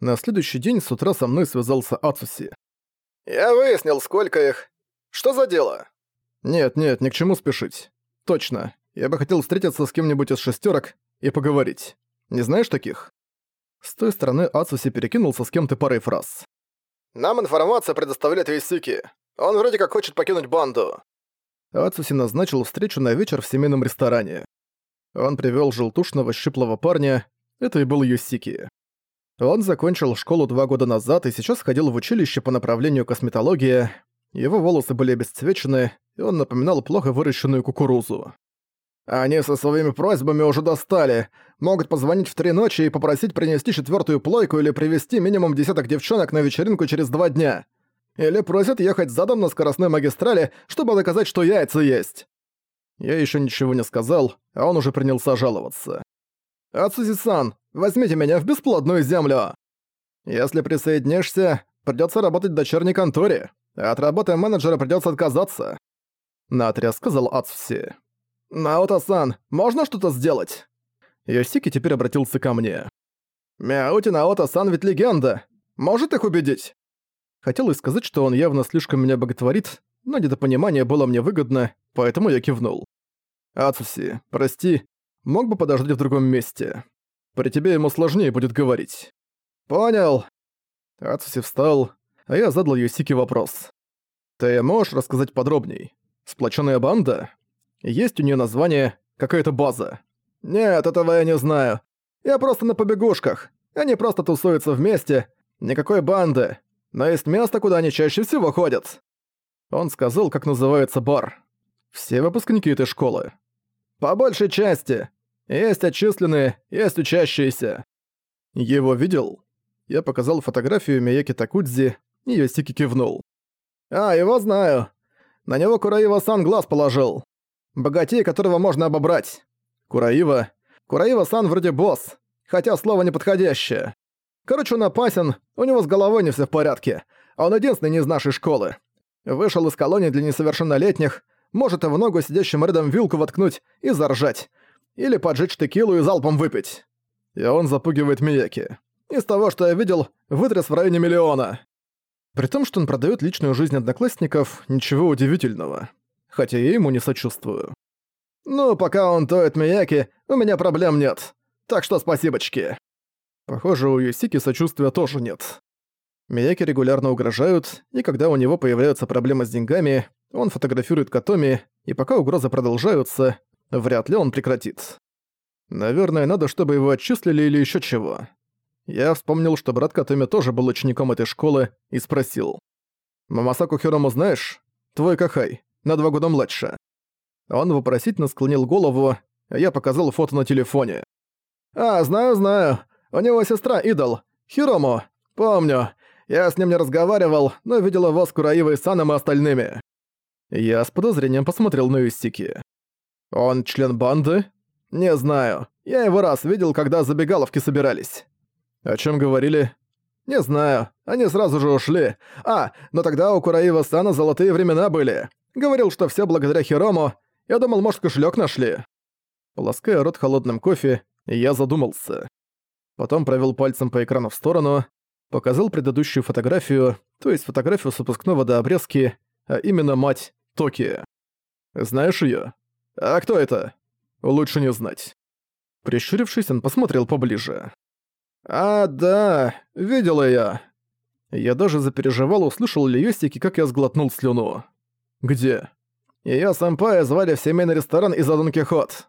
На следующий день с утра со мной связался Ацуси. «Я выяснил, сколько их. Что за дело?» «Нет, нет, ни к чему спешить. Точно. Я бы хотел встретиться с кем-нибудь из шестерок и поговорить. Не знаешь таких?» С той стороны Ацуси перекинулся с кем-то парой фраз. «Нам информация предоставляет Висики. Он вроде как хочет покинуть банду». Ацуси назначил встречу на вечер в семейном ресторане. Он привёл желтушного щиплого парня, это и был Юсики. Он закончил школу два года назад и сейчас ходил в училище по направлению косметология. Его волосы были обесцвечены, и он напоминал плохо выращенную кукурузу. «Они со своими просьбами уже достали. Могут позвонить в три ночи и попросить принести четвертую плойку или привести минимум десяток девчонок на вечеринку через два дня. Или просят ехать задом на скоростной магистрали, чтобы доказать, что яйца есть». Я еще ничего не сказал, а он уже принялся жаловаться. «Ацузи-сан, возьмите меня в бесплодную землю! Если присоединишься, придётся работать в дочерней конторе, а от работы менеджера придётся отказаться». Наотряд сказал Ацуси. «Наото-сан, можно что-то сделать?» Йосики теперь обратился ко мне. «Мяути Наото-сан ведь легенда. Может их убедить?» Хотелось сказать, что он явно слишком меня боготворит, но недопонимание было мне выгодно, поэтому я кивнул. «Ацуси, прости, Мог бы подождать в другом месте. При тебе ему сложнее будет говорить. Понял. Ацуси встал, а я задал Юсике вопрос. Ты можешь рассказать подробней? Сплоченная банда? Есть у нее название, какая-то база? Нет, этого я не знаю. Я просто на побегушках. Они просто тусуются вместе. Никакой банды. Но есть место, куда они чаще всего ходят. Он сказал, как называется бар. Все выпускники этой школы. По большей части. Есть отчисленные, есть учащиеся». «Его видел?» Я показал фотографию Мияки Такудзи, и Йосики кивнул. «А, его знаю. На него Кураива-сан глаз положил. Богатей, которого можно обобрать. Кураива? Кураива-сан вроде босс, хотя слово неподходящее. Короче, он опасен, у него с головой не все в порядке. Он единственный не из нашей школы. Вышел из колонии для несовершеннолетних, может и в ногу сидящим рядом вилку воткнуть и заржать. Или поджечь текилу и залпом выпить. И он запугивает Мияки. Из того, что я видел, вытряс в районе миллиона. При том, что он продает личную жизнь одноклассников, ничего удивительного. Хотя я ему не сочувствую. Ну, пока он тоет Мияки, у меня проблем нет. Так что спасибочки. Похоже, у Юсики сочувствия тоже нет. Мияки регулярно угрожают, и когда у него появляются проблемы с деньгами, он фотографирует Катоми, и пока угрозы продолжаются, Вряд ли он прекратит. Наверное, надо, чтобы его отчислили или еще чего. Я вспомнил, что брат Катоми тоже был учеником этой школы, и спросил. «Мамасаку Хирому знаешь? Твой Кахай, на два года младше». Он вопросительно склонил голову, а я показал фото на телефоне. «А, знаю, знаю. У него сестра Идол. Хирому. Помню. Я с ним не разговаривал, но видел его с Кураивой Саном и остальными». Я с подозрением посмотрел на Юстики. «Он член банды?» «Не знаю. Я его раз видел, когда забегаловки собирались». «О чем говорили?» «Не знаю. Они сразу же ушли. А, но тогда у Кураива Сана золотые времена были. Говорил, что все благодаря Хирому. Я думал, может, кошелек нашли». Полоская рот холодным кофе, я задумался. Потом провел пальцем по экрану в сторону, показал предыдущую фотографию, то есть фотографию с выпускного до обрезки, а именно мать Токи. Знаешь ее? «А кто это?» «Лучше не знать». Прищурившись, он посмотрел поближе. «А, да, видела я». Я даже запереживал, услышал ли Йостики, как я сглотнул слюну. «Где?» Её сэмпая звали в семейный ресторан из-за Дон Кихот.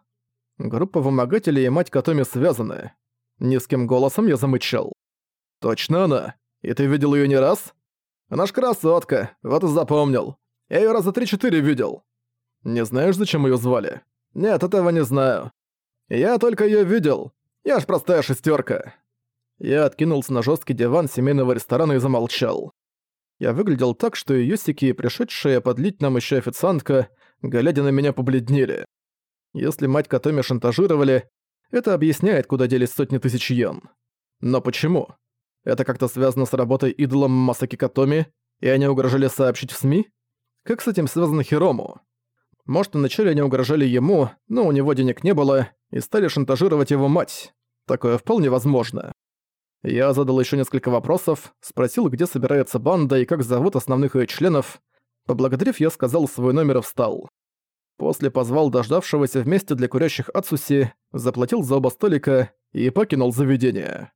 Группа вымогателей и мать Катоми связаны. Низким голосом я замычал. «Точно она? И ты видел её не раз?» «Она ж красотка, вот и запомнил. Я её раза три-четыре видел. Не знаешь, зачем её звали? Нет, этого не знаю. Я только её видел. Я ж простая шестерка. Я откинулся на жесткий диван семейного ресторана и замолчал. Я выглядел так, что и Юсики, и пришедшая подлить нам еще официантка, глядя на меня, побледнели. Если мать Катоми шантажировали, это объясняет, куда делись сотни тысяч йен. Но почему? Это как-то связано с работой идолом Масаки Катоми, и они угрожали сообщить в СМИ? Как с этим связано Хирому? Может, вначале они угрожали ему, но у него денег не было, и стали шантажировать его мать. Такое вполне возможно. Я задал еще несколько вопросов, спросил, где собирается банда и как зовут основных ее членов. Поблагодарив, я сказал свой номер и встал. После позвал дождавшегося вместе для курящих Ацуси, заплатил за оба столика и покинул заведение.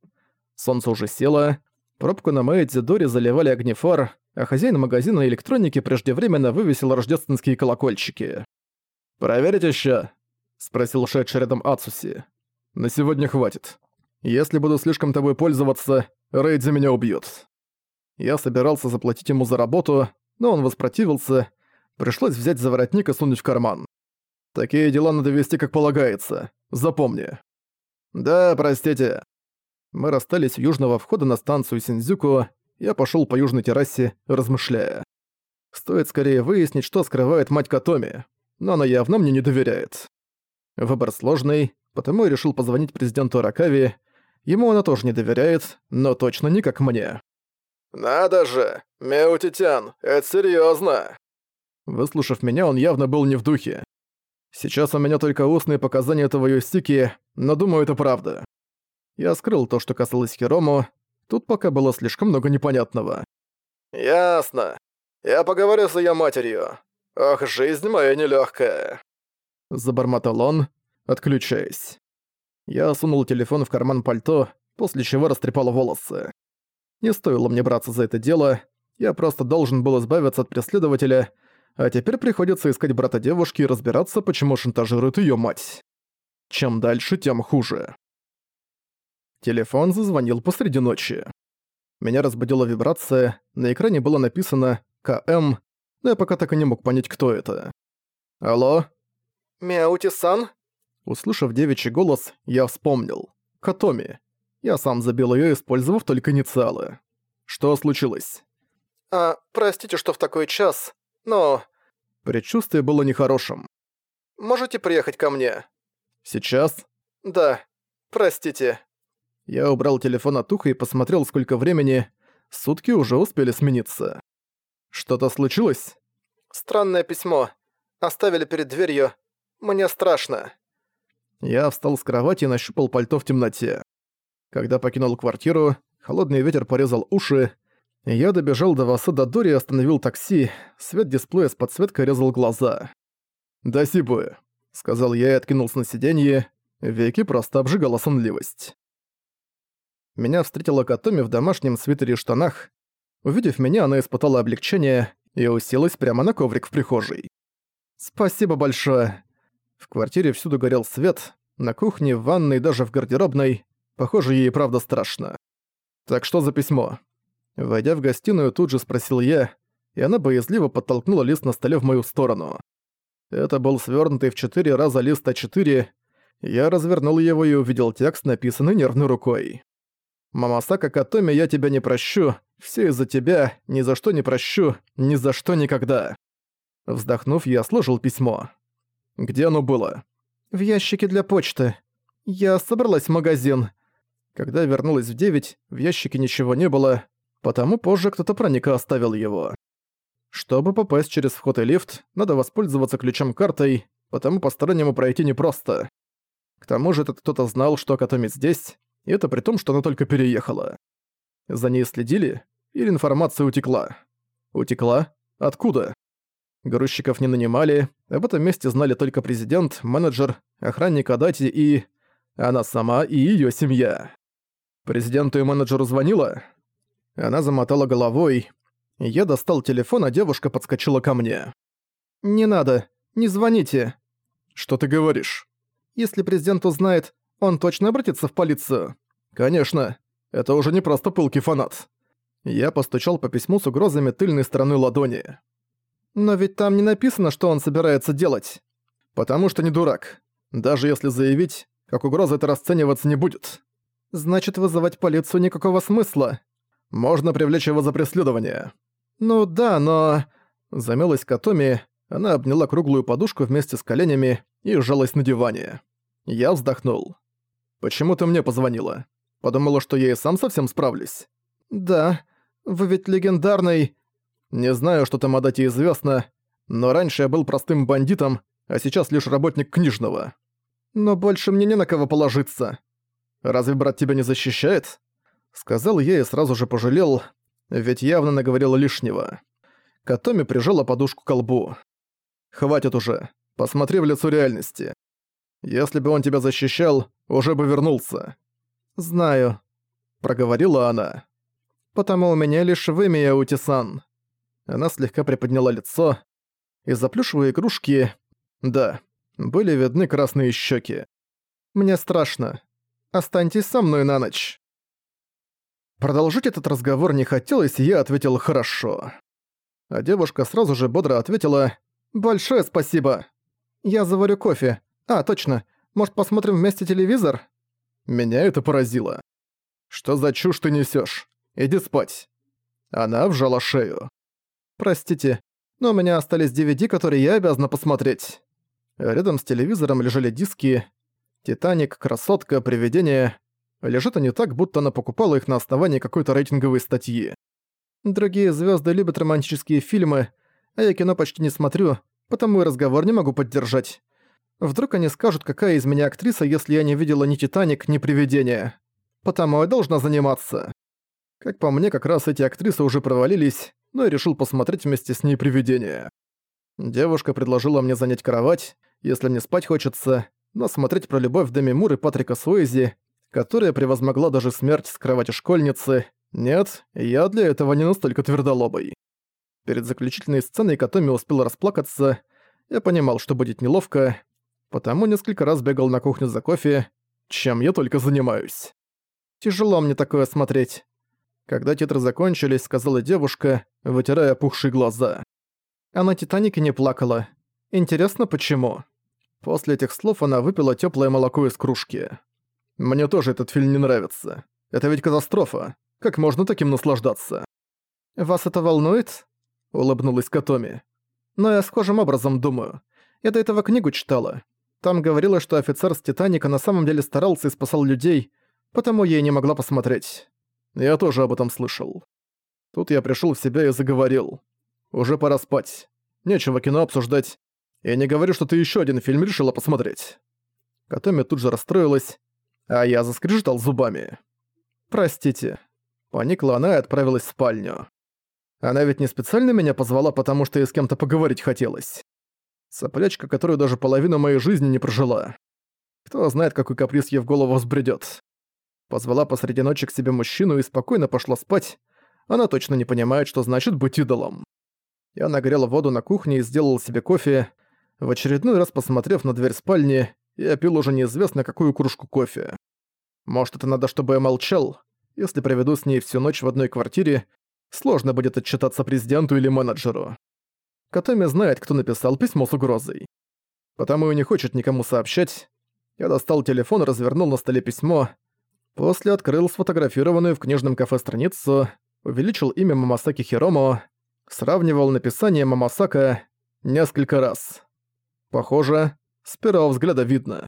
Солнце уже село, пробку на Мэйдзидоре заливали огнефар, а хозяин магазина электроники преждевременно вывесил рождественские колокольчики. «Проверить ещё?» — спросил шедший рядом Ацуси. «На сегодня хватит. Если буду слишком тобой пользоваться, Рейдзи меня убьет». Я собирался заплатить ему за работу, но он воспротивился, пришлось взять за воротник и сунуть в карман. Такие дела надо вести как полагается, запомни. «Да, простите». Мы расстались у южного входа на станцию Синдзюку, я пошёл по южной террасе, размышляя. Стоит скорее выяснить, что скрывает мать Катоми, но она явно мне не доверяет. Выбор сложный, потому я решил позвонить президенту Ракави. Ему она тоже не доверяет, но точно не как мне. «Надо же! Меутитян, это серьёзно!» Выслушав меня, он явно был не в духе. Сейчас у меня только устные показания этого Юстики, но думаю, это правда. Я скрыл то, что касалось Хирому, тут пока было слишком много непонятного. «Ясно. Я поговорю с её матерью. Ох, жизнь моя нелёгкая». Забормотал он, отключаясь. Я сунул телефон в карман пальто, после чего растрепал волосы. Не стоило мне браться за это дело, я просто должен был избавиться от преследователя, а теперь приходится искать брата девушки и разбираться, почему шантажирует её мать. Чем дальше, тем хуже. Телефон зазвонил посреди ночи. Меня разбудила вибрация, на экране было написано «КМ», но я пока так и не мог понять, кто это. «Алло?» «Мяути-сан?» Услышав девичий голос, я вспомнил. Катоми. Я сам забил её, использовав только инициалы. Что случилось? «А, простите, что в такой час, но...» Предчувствие было нехорошим. «Можете приехать ко мне?» «Сейчас?» «Да. Простите». Я убрал телефон от уха и посмотрел, сколько времени. Сутки уже успели смениться. «Что-то случилось?» «Странное письмо. Оставили перед дверью. Мне страшно». Я встал с кровати и нащупал пальто в темноте. Когда покинул квартиру, холодный ветер порезал уши. Я добежал до Васада Дори и остановил такси. Свет дисплея с подсветкой резал глаза. «Да сибуэ», — сказал я и откинулся на сиденье. Веки просто обжигала сонливость. Меня встретила Катоми в домашнем свитере и штанах. Увидев меня, она испытала облегчение и уселась прямо на коврик в прихожей. «Спасибо большое». В квартире всюду горел свет, на кухне, в ванной, даже в гардеробной. Похоже, ей правда страшно. «Так что за письмо?» Войдя в гостиную, тут же спросил я, и она боязливо подтолкнула лист на столе в мою сторону. Это был свернутый в четыре раза лист А4. Я развернул его и увидел текст, написанный нервной рукой. «Мамасака Катоми, я тебя не прощу. Все из-за тебя. Ни за что не прощу. Ни за что никогда». Вздохнув, я сложил письмо. «Где оно было?» «В ящике для почты. Я собралась в магазин. Когда вернулась в девять, в ящике ничего не было, потому позже кто-то проник и оставил его. Чтобы попасть через вход и лифт, надо воспользоваться ключом-картой, потому постороннему пройти непросто. К тому же этот кто-то знал, что Катоми здесь, и это при том, что она только переехала. За ней следили, или информация утекла? Утекла? Откуда? Грузчиков не нанимали, об этом месте знали только президент, менеджер, охранник Адати и... она сама и её семья. Президенту и менеджеру звонила? Она замотала головой. Я достал телефон, а девушка подскочила ко мне. «Не надо, не звоните». «Что ты говоришь?» «Если президент узнает, он точно обратится в полицию?» «Конечно. Это уже не просто пылкий фанат». Я постучал по письму с угрозами тыльной стороны ладони. «Но ведь там не написано, что он собирается делать. Потому что не дурак. Даже если заявить, как угроза это расцениваться не будет. Значит, вызывать полицию никакого смысла. Можно привлечь его за преследование. Ну да, но... Замялась Катоми, она обняла круглую подушку вместе с коленями и сжалась на диване. Я вздохнул. «Почему ты мне позвонила? Подумала, что я и сам совсем справлюсь?» «Да, вы ведь легендарный...» «Не знаю, что там о дате известно, но раньше я был простым бандитом, а сейчас лишь работник книжного. Но больше мне не на кого положиться. Разве брат тебя не защищает? Сказал я и сразу же пожалел, ведь явно наговорил лишнего. Катоми прижала подушку к колбу. «Хватит уже. Посмотри в лицо реальности. Если бы он тебя защищал, уже бы вернулся». «Знаю», — проговорила она. «Потому у меня лишь вымя Утисан». Она слегка приподняла лицо. Из-за плюшевой игрушки... Да, были видны красные щеки. «Мне страшно. Останьтесь со мной на ночь». Продолжить этот разговор не хотелось, и я ответил «хорошо». А девушка сразу же бодро ответила «Большое спасибо. Я заварю кофе. А, точно. Может, посмотрим вместе телевизор?» Меня это поразило. «Что за чушь ты несёшь? Иди спать». Она вжала шею. «Простите, но у меня остались DVD, которые я обязана посмотреть». Рядом с телевизором лежали диски «Титаник», «Красотка», «Привидение». Лежат они так, будто она покупала их на основании какой-то рейтинговой статьи. Другие звезды любят романтические фильмы, а я кино почти не смотрю, потому и разговор не могу поддержать. Вдруг они скажут, какая из меня актриса, если я не видела ни «Титаник», ни «Привидение». Потому я должна заниматься. Как по мне, как раз эти актрисы уже провалились, но я решил посмотреть вместе с ней «Привидение». Девушка предложила мне занять кровать, если мне спать хочется, но смотреть про любовь Деми Мур и Патрика Суэйзи которая превозмогла даже смерть с кровати школьницы. Нет, я для этого не настолько твердолобый. Перед заключительной сценой Катоми успел расплакаться. Я понимал, что будет неловко, потому несколько раз бегал на кухню за кофе, чем я только занимаюсь. Тяжело мне такое смотреть. Когда титры закончились, сказала девушка, вытирая опухшие глаза. А на «Титанике» не плакала. Интересно, почему? После этих слов она выпила теплое молоко из кружки. Мне тоже этот фильм не нравится. Это ведь катастрофа. Как можно таким наслаждаться? Вас это волнует? Улыбнулась Катоми. Но я схожим образом думаю. Я до этого книгу читала. Там говорилось, что офицер с Титаника на самом деле старался и спасал людей, потому я и не могла посмотреть. Я тоже об этом слышал. Тут я пришел в себя и заговорил. Уже пора спать. Нечего кино обсуждать. Я не говорю, что ты еще один фильм решила посмотреть. Катоми тут же расстроилась, а я заскрежетал зубами. «Простите». Поникла она и отправилась в спальню. Она ведь не специально меня позвала, потому что ей с кем-то поговорить хотелось. Соплячка, которую даже половину моей жизни не прожила. Кто знает, какой каприз ей в голову взбредёт. Позвала посреди ночи к себе мужчину и спокойно пошла спать. Она точно не понимает, что значит быть идолом. Я нагрел воду на кухне и сделал себе кофе. В очередной раз посмотрев на дверь спальни, я пил уже неизвестно какую кружку кофе. Может, это надо, чтобы я молчал? Если проведу с ней всю ночь в одной квартире, сложно будет отчитаться президенту или менеджеру. Катами знает, кто написал письмо с угрозой. Потому и не хочет никому сообщать. Я достал телефон и развернул на столе письмо. После открыл сфотографированную в книжном кафе страницу, увеличил имя Мамасаки Хиромо, сравнивал написание Мамасака несколько раз. Похоже, с первого взгляда видно.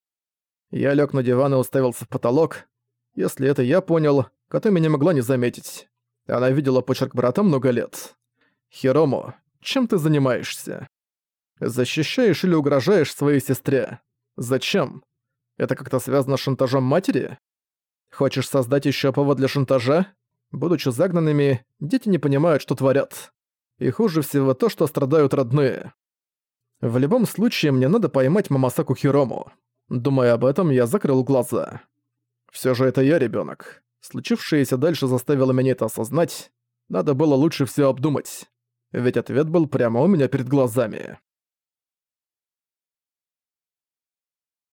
Я лег на диван и уставился в потолок. Если это я понял, Катами не могла не заметить. Она видела почерк брата много лет. «Хирому, чем ты занимаешься? Защищаешь или угрожаешь своей сестре? Зачем? Это как-то связано с шантажом матери? Хочешь создать еще повод для шантажа? Будучи загнанными, дети не понимают, что творят. И хуже всего то, что страдают родные. В любом случае, мне надо поймать Мамасаку Хирому. Думая об этом, я закрыл глаза. Все же это я ребенок. Случившееся дальше заставило меня это осознать. Надо было лучше все обдумать. Ведь ответ был прямо у меня перед глазами.